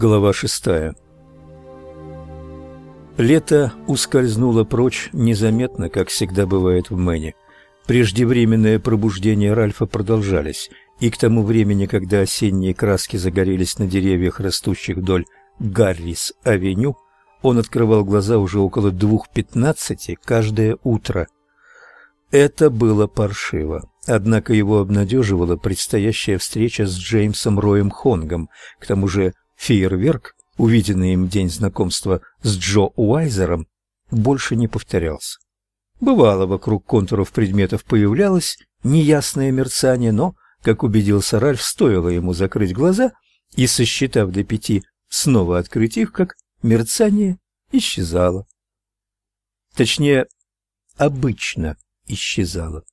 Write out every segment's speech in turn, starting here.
Глава шестая. Лето ускользнуло прочь незаметно, как всегда бывает в Мэне. Преждевременное пробуждение Ральфа продолжались, и к тому времени, когда осенние краски загорелись на деревьях, растущих вдоль Гаррис-авеню, он открывал глаза уже около двух пятнадцати каждое утро. Это было паршиво. Однако его обнадеживала предстоящая встреча с Джеймсом Роем Хонгом. К тому же Фейерверк, увиденный им день знакомства с Джо Уайзером, больше не повторялся. Бывало, вокруг контуров предметов появлялось неясное мерцание, но, как убедился Ральф, стоило ему закрыть глаза и, сосчитав до пяти, снова открыть их, как мерцание исчезало. Точнее, обычно исчезало.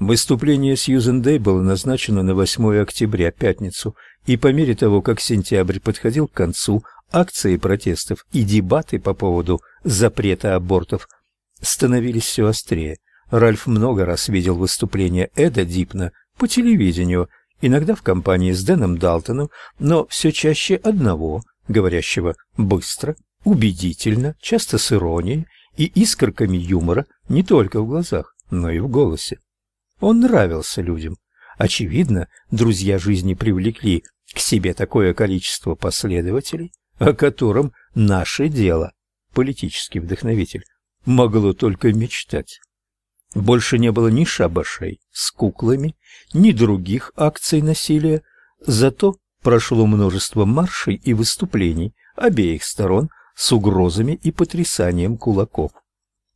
Выступление Сьюзен Дэй было назначено на 8 октября, пятницу, и по мере того, как сентябрь подходил к концу, акции протестов и дебаты по поводу запрета абортов становились все острее. Ральф много раз видел выступления Эда Дипна по телевидению, иногда в компании с Дэном Далтоном, но все чаще одного, говорящего быстро, убедительно, часто с иронией и искорками юмора не только в глазах, но и в голосе. Он нравился людям. Очевидно, друзья жизни привлекли к себе такое количество последователей, о котором наше дело, политический вдохновитель, могло только мечтать. Больше не было ни шабашей с куклами, ни других акций насилия, зато прошло множество маршей и выступлений обеих сторон с угрозами и потрясанием кулаков.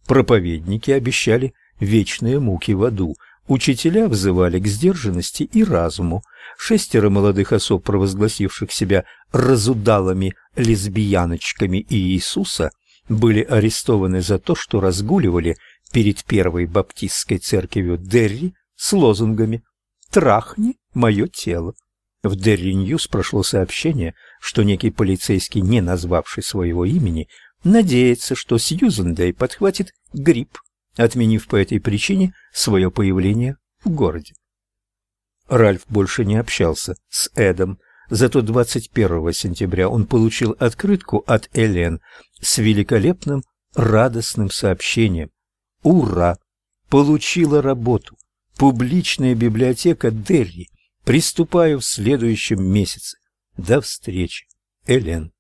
Проповедники обещали вечные муки в аду, Учителя взывали к сдержанности и разуму. Шестеро молодых особ, провозгласивших себя разудалыми лесбияночками Иисуса, были арестованы за то, что разгуливали перед первой баптистской церковью Дерри с лозунгами «Трахни мое тело». В Дерри Ньюс прошло сообщение, что некий полицейский, не назвавший своего имени, надеется, что Сьюзен Дэй подхватит грипп отменив по этой причине свое появление в городе. Ральф больше не общался с Эдом, зато 21 сентября он получил открытку от Элен с великолепным радостным сообщением. Ура! Получила работу. Публичная библиотека Дерри. Приступаю в следующем месяце. До встречи, Элен.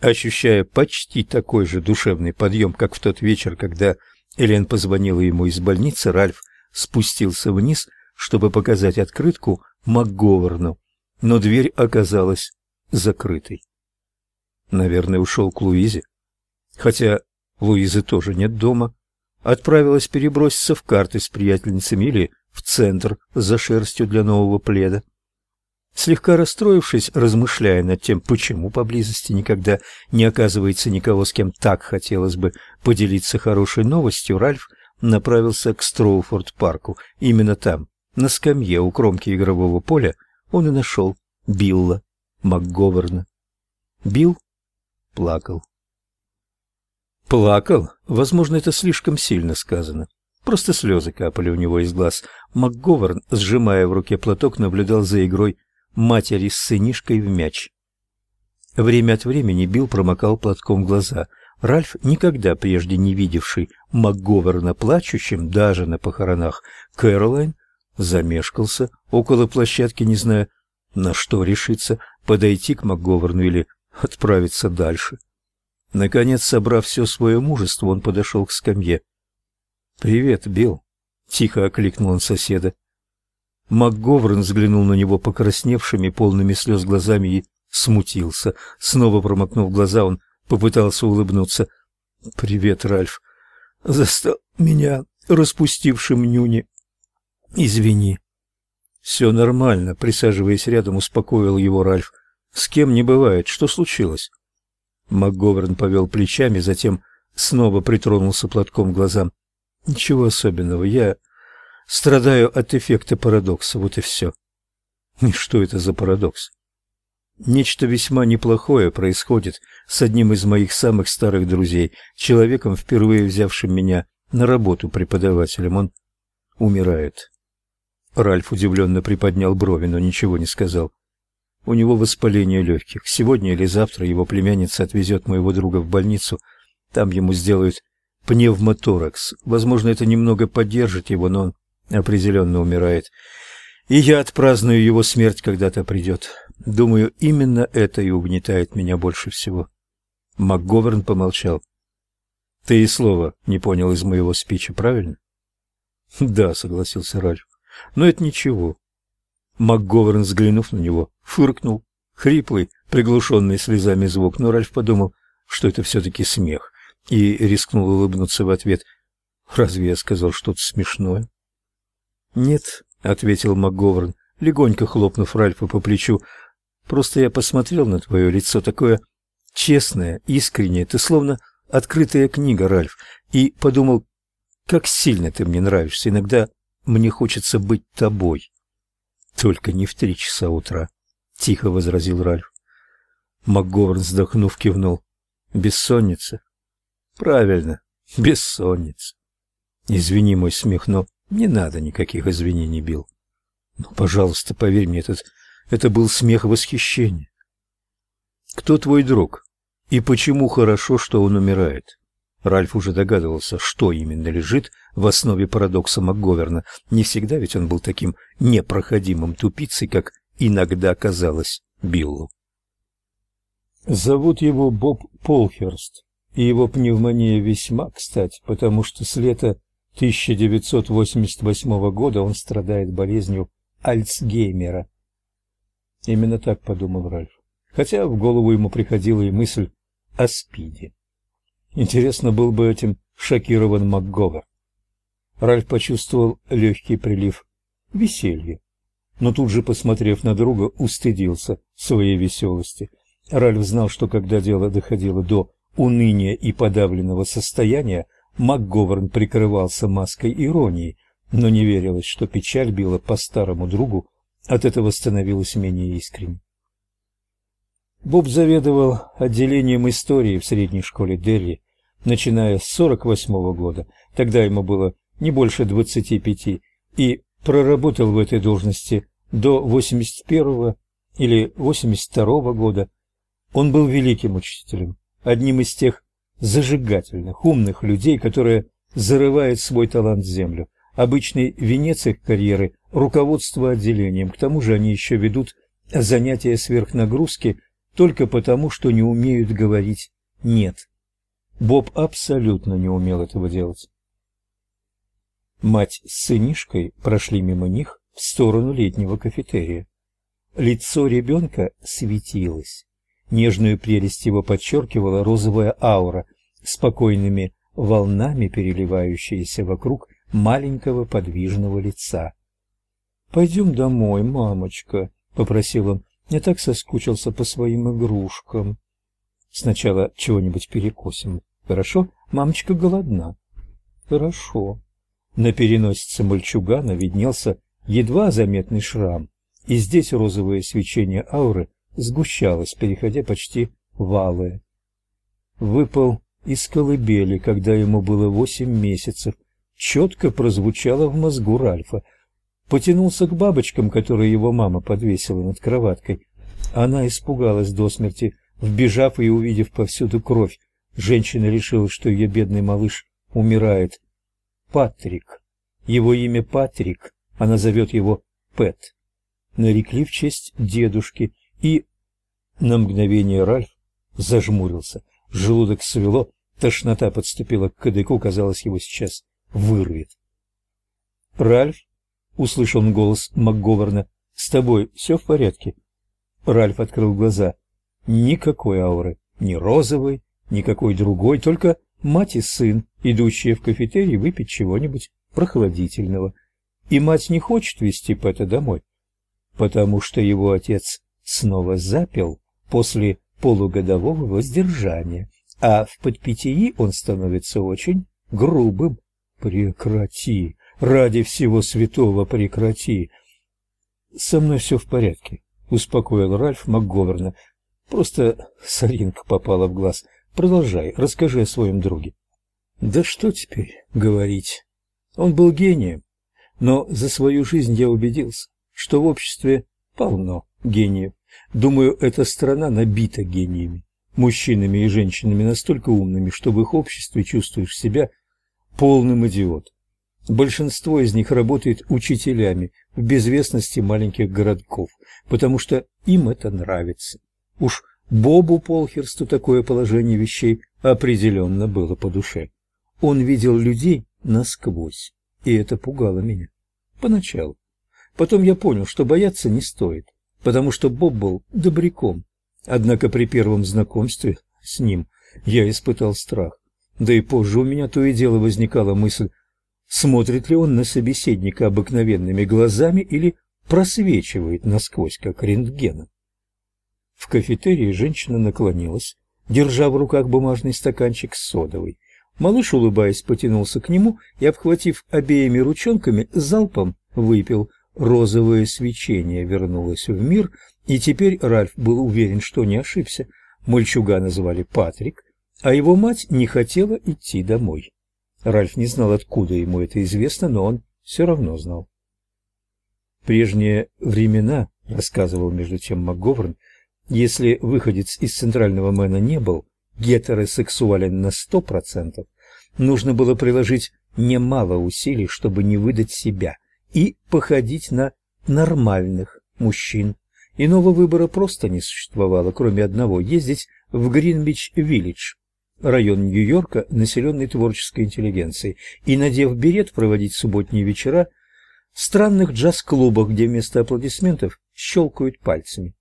Ощущая почти такой же душевный подъем, как в тот вечер, когда Элен позвонила ему из больницы, Ральф спустился вниз, чтобы показать открытку МакГоверну, но дверь оказалась закрытой. Наверное, ушел к Луизе. Хотя Луизы тоже нет дома. Отправилась переброситься в карты с приятельницами или в центр за шерстью для нового пледа. Слегка расстроившись, размышляя над тем, почему поблизости никогда не оказывается никого, с кем так хотелось бы поделиться хорошей новостью, Ральф направился к Строуфорд-парку. Именно там, на скамье у кромки игрового поля, он и нашел Билла МакГоверна. Билл плакал. Плакал? Возможно, это слишком сильно сказано. Просто слезы капали у него из глаз. МакГоверн, сжимая в руке платок, наблюдал за игрой матери с сынишкой в мяч. Время от времени Билл промокал платком глаза. Ральф, никогда прежде не видевший МакГоверна плачущим даже на похоронах Кэролайн, замешкался около площадки, не зная, на что решиться, подойти к МакГоверну или отправиться дальше. Наконец, собрав все свое мужество, он подошел к скамье. «Привет, Билл!» — тихо окликнул он соседа. МакГоверн взглянул на него покрасневшими, полными слез глазами и смутился. Снова промокнув глаза, он попытался улыбнуться. «Привет, Ральф. Застал меня распустившим нюни. Извини». «Все нормально», — присаживаясь рядом, успокоил его Ральф. «С кем не бывает. Что случилось?» МакГоверн повел плечами, затем снова притронулся платком к глазам. «Ничего особенного. Я Страдаю от эффекта парадокса, вот и все. И что это за парадокс? Нечто весьма неплохое происходит с одним из моих самых старых друзей, человеком, впервые взявшим меня на работу преподавателем. Он умирает. Ральф удивленно приподнял брови, но ничего не сказал. У него воспаление легких. Сегодня или завтра его племянница отвезет моего друга в больницу. Там ему сделают пневмоторакс. Возможно, это немного поддержит его, но он определенно умирает. И я отпраздную его смерть, когда-то придет. Думаю, именно это и угнетает меня больше всего. МакГоверн помолчал. Ты и слова не понял из моего спича, правильно? Да, согласился Ральф. Но это ничего. МакГоверн, взглянув на него, фыркнул. Хриплый, приглушенный слезами звук, но Ральф подумал, что это все-таки смех, и рискнул улыбнуться в ответ. «Разве я сказал что-то смешное?» «Нет», — ответил МакГоверн, легонько хлопнув Ральфа по плечу. «Просто я посмотрел на твое лицо, такое честное, искреннее, ты словно открытая книга, Ральф, и подумал, как сильно ты мне нравишься. Иногда мне хочется быть тобой. Только не в три часа утра, тихо возразил Ральф. МакГоверн, вздохнув, кивнул. Бессонница. Правильно, бессонница. Извини мой смех, но не надо никаких извинений, Билл. Ну, пожалуйста, поверь мне, этот это был смех восхищения. Кто твой друг? И почему хорошо, что он умирает? Ральф уже догадывался, что именно лежит в основе парадокса МакГоверна. Не всегда ведь он был таким непроходимым тупицей, как иногда казалось Биллу. Зовут его Боб Полхерст, и его пневмония весьма кстати, потому что с лета 1988 года он страдает болезнью Альцгеймера. Именно так подумал Ральф. Хотя в голову ему приходила и мысль о СПИДе. Интересно, был бы этим шокирован МакГовер. Ральф почувствовал легкий прилив веселья, но тут же, посмотрев на друга, устыдился своей веселости. Ральф знал, что когда дело доходило до уныния и подавленного состояния, МакГоверн прикрывался маской иронии, но не верилось, что печаль била по старому другу, от этого становилась менее искренней. Боб заведовал отделением истории в средней школе Дерри, начиная с 48 -го года. Тогда ему было не больше 25, и проработал в этой должности до 81 или 82 -го года. Он был великим учителем, одним из тех зажигательных, умных людей, которые зарывают свой талант в землю. Обычный венец их карьеры руководство отделением. К тому же они еще ведут занятия сверхнагрузки только потому, что не умеют говорить «нет». Боб абсолютно не умел этого делать. Мать с сынишкой прошли мимо них в сторону летнего кафетерия. Лицо ребенка светилось. Нежную прелесть его подчеркивала розовая аура, спокойными волнами переливающаяся вокруг маленького подвижного лица. «Пойдем домой, мамочка», — попросил он. Я так соскучился по своим игрушкам. Сначала чего-нибудь перекусим. Хорошо? Мамочка голодна. Хорошо. На переносице мальчугана виднелся едва заметный шрам, и здесь розовое свечение ауры сгущалось, переходя почти в алое. Выпал из колыбели, когда ему было восемь месяцев, четко прозвучало в мозгу Ральфа — потянулся к бабочкам, которые его мама подвесила над кроваткой. Она испугалась до смерти, вбежав и увидев повсюду кровь. Женщина решила, что ее бедный малыш умирает. Патрик. Его имя Патрик, она зовет его Пэт. Нарекли в честь дедушки, и на мгновение Ральф зажмурился. Желудок свело, тошнота подступила к кадыку, казалось, его сейчас вырвет. Ральф услышал он голос МакГоверна. С тобой все в порядке? Ральф открыл глаза. Никакой ауры, ни розовой, никакой другой, только мать и сын, идущие в кафетерий выпить чего-нибудь прохладительного. И мать не хочет везти Пэта домой, потому что его отец снова запил после полугодового воздержания, а в подпитии он становится очень грубым. Прекрати, Ради всего святого прекрати. Со мной все в порядке, успокоил Ральф МакГоверна. Просто соринка попала в глаз. Продолжай, расскажи о своем друге. Да что теперь говорить? Он был гением, но за свою жизнь я убедился, что в обществе полно гениев. Думаю, эта страна набита гениями, мужчинами и женщинами настолько умными, что в их обществе чувствуешь себя полным идиотом. Большинство из них работает учителями в безвестности маленьких городков, потому что им это нравится. Уж Бобу Полхерсту такое положение вещей определенно было по душе. Он видел людей насквозь, и это пугало меня. Поначалу. Потом я понял, что бояться не стоит, потому что Боб был добряком. Однако при первом знакомстве с ним я испытал страх. Да и позже у меня то и дело возникала мысль, смотрит ли он на собеседника обыкновенными глазами или просвечивает насквозь, как рентгеном. В кафетерии женщина наклонилась, держа в руках бумажный стаканчик с содовой. Малыш, улыбаясь, потянулся к нему и, обхватив обеими ручонками, залпом выпил. Розовое свечение вернулось в мир, и теперь Ральф был уверен, что не ошибся. Мальчугана звали Патрик, а его мать не хотела идти домой. Ральф не знал, откуда ему это известно, но он все равно знал. Прежние времена, рассказывал между тем МакГоверн, если выходец из центрального мэна не был гетеросексуален на сто процентов, нужно было приложить немало усилий, чтобы не выдать себя и походить на нормальных мужчин. Иного выбора просто не существовало, кроме одного – ездить в Гринвич-Виллидж, район Нью-Йорка, населенный творческой интеллигенцией, и, надев берет, проводить субботние вечера в странных джаз-клубах, где вместо аплодисментов щелкают пальцами.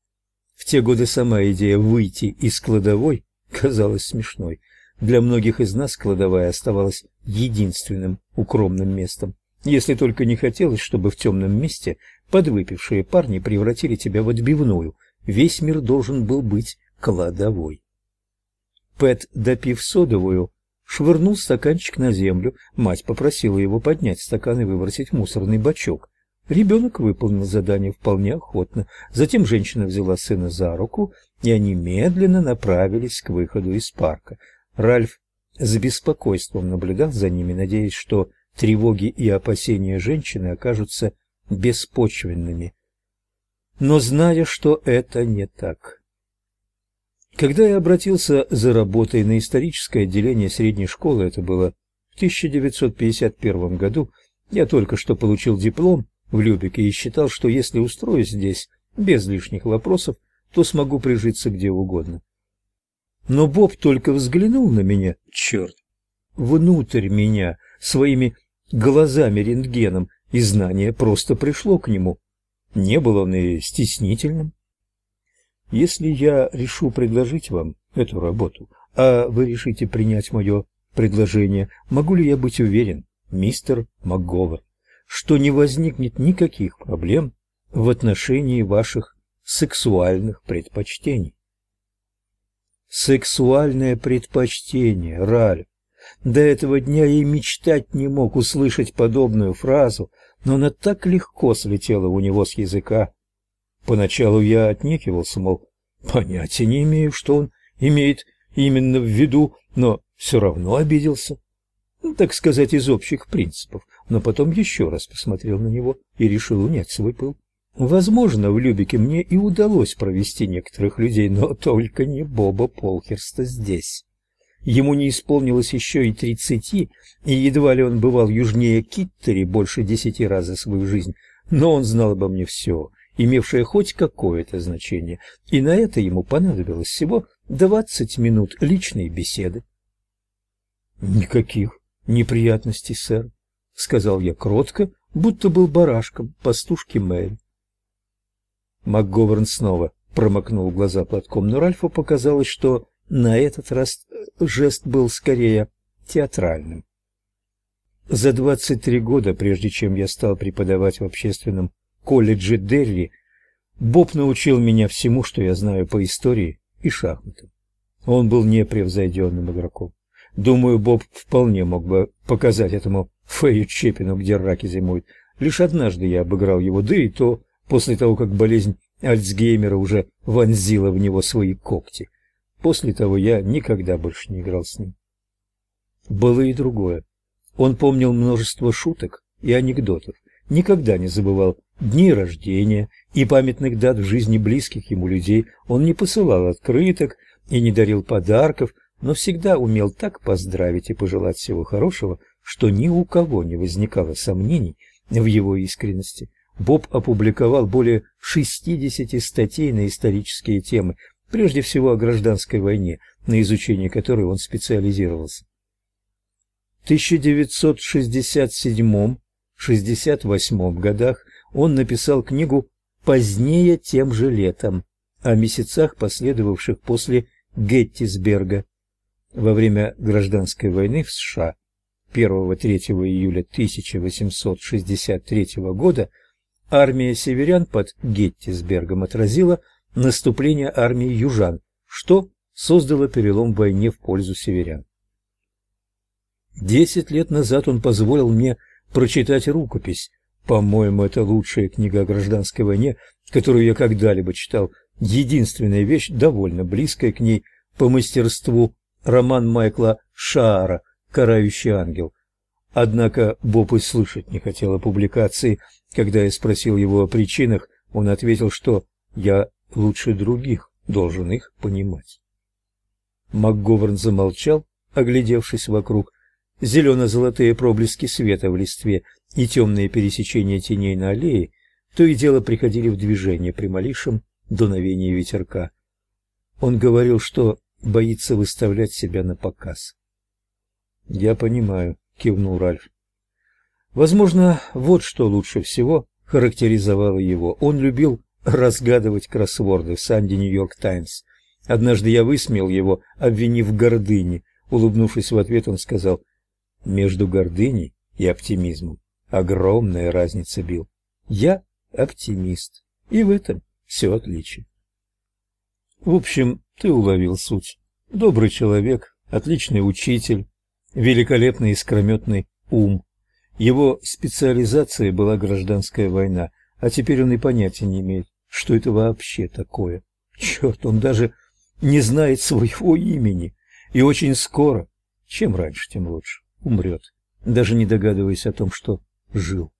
В те годы сама идея выйти из кладовой казалась смешной. Для многих из нас кладовая оставалась единственным укромным местом. Если только не хотелось, чтобы в темном месте подвыпившие парни превратили тебя в отбивную. Весь мир должен был быть кладовой. Пэт, допив содовую, швырнул стаканчик на землю. Мать попросила его поднять стакан и выбросить мусорный бачок. Ребенок выполнил задание вполне охотно. Затем женщина взяла сына за руку, и они медленно направились к выходу из парка. Ральф с беспокойством наблюдал за ними, надеясь, что тревоги и опасения женщины окажутся беспочвенными. Но зная, что это не так. Когда я обратился за работой на историческое отделение средней школы, это было в 1951 году, я только что получил диплом в Любеке и считал, что если устроюсь здесь без лишних вопросов, то смогу прижиться где угодно. Но Боб только взглянул на меня, черт, внутрь меня, своими глазами-рентгеном, и знание просто пришло к нему. Не был он и стеснительным. Если я решу предложить вам эту работу, а вы решите принять мое предложение, могу ли я быть уверен, мистер МакГовер, что не возникнет никаких проблем в отношении ваших сексуальных предпочтений? Сексуальное предпочтение, Ральф. До этого дня и мечтать не мог услышать подобную фразу, но она так легко слетела у него с языка. Поначалу я отнекивался, мол, понятия не имею, что он имеет именно в виду, но все равно обиделся. Ну, так сказать, из общих принципов, но потом еще раз посмотрел на него и решил унять свой пыл. Возможно, в Любике мне и удалось провести некоторых людей, но только не Боба Полхерста здесь. Ему не исполнилось еще и тридцати, и едва ли он бывал южнее Киттери больше десяти раз за свою жизнь, но он знал обо мне все имевшее хоть какое-то значение, и на это ему понадобилось всего двадцать минут личной беседы. «Никаких неприятностей, сэр», — сказал я кротко, будто был барашком пастушки Мэри. МакГоверн снова промокнул глаза платком, но Ральфу показалось, что на этот раз жест был скорее театральным. За двадцать три года, прежде чем я стал преподавать в общественном колледже Дерри Боб научил меня всему, что я знаю по истории и шахматам. Он был непревзойденным игроком. Думаю, Боб вполне мог бы показать этому Фэю Чепину, где раки зимуют. Лишь однажды я обыграл его, да и то после того, как болезнь Альцгеймера уже вонзила в него свои когти. После того я никогда больше не играл с ним. Было и другое. Он помнил множество шуток и анекдотов, никогда не забывал дней рождения и памятных дат в жизни близких ему людей, он не посылал открыток и не дарил подарков, но всегда умел так поздравить и пожелать всего хорошего, что ни у кого не возникало сомнений в его искренности. Боб опубликовал более 60 статей на исторические темы, прежде всего о гражданской войне, на изучение которой он специализировался. В 1967-68 годах он написал книгу «Позднее тем же летом» о месяцах, последовавших после Геттисберга. Во время гражданской войны в США 1-3 июля 1863 года армия северян под Геттисбергом отразила наступление армии южан, что создало перелом в войне в пользу северян. Десять лет назад он позволил мне прочитать рукопись. По-моему, это лучшая книга о гражданской войне, которую я когда-либо читал. Единственная вещь, довольно близкая к ней по мастерству, роман Майкла Шаара «Карающий ангел». Однако Боб и слышать не хотел о публикации. Когда я спросил его о причинах, он ответил, что я лучше других должен их понимать. МакГоверн замолчал, оглядевшись вокруг. Зелено-золотые проблески света в листве и темные пересечения теней на аллее то и дело приходили в движение при малейшем дуновении ветерка. Он говорил, что боится выставлять себя на показ. «Я понимаю», — кивнул Ральф. Возможно, вот что лучше всего характеризовало его. Он любил разгадывать кроссворды в Санди Нью-Йорк Таймс. Однажды я высмеял его, обвинив в гордыне. Улыбнувшись в ответ, он сказал, «Между гордыней и оптимизмом огромная разница, Билл. Я оптимист, и в этом все отличие». В общем, ты уловил суть. Добрый человек, отличный учитель, великолепный искрометный ум. Его специализацией была гражданская война, а теперь он и понятия не имеет, что это вообще такое. Черт, он даже не знает своего имени. И очень скоро, чем раньше, тем лучше, умрет, даже не догадываясь о том, что жил.